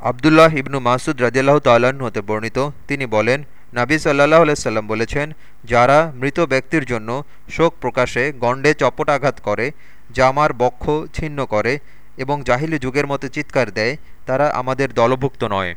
আবদুল্লাহ ইবনু মাসুদ রাজিয়াল্লাহ তাল্লাহ্ন হতে বর্ণিত। তিনি বলেন, নাবি সাল্লাহ আলাইসাল্লাম বলেছেন, যারা মৃত ব্যক্তির জন্য শোক প্রকাশে গণ্ডে চপট আঘাত করে জামার বক্ষ ছিন্ন করে এবং জাহিলি যুগের মতো চিৎকার দেয়, তারা আমাদের দলভুক্ত নয়।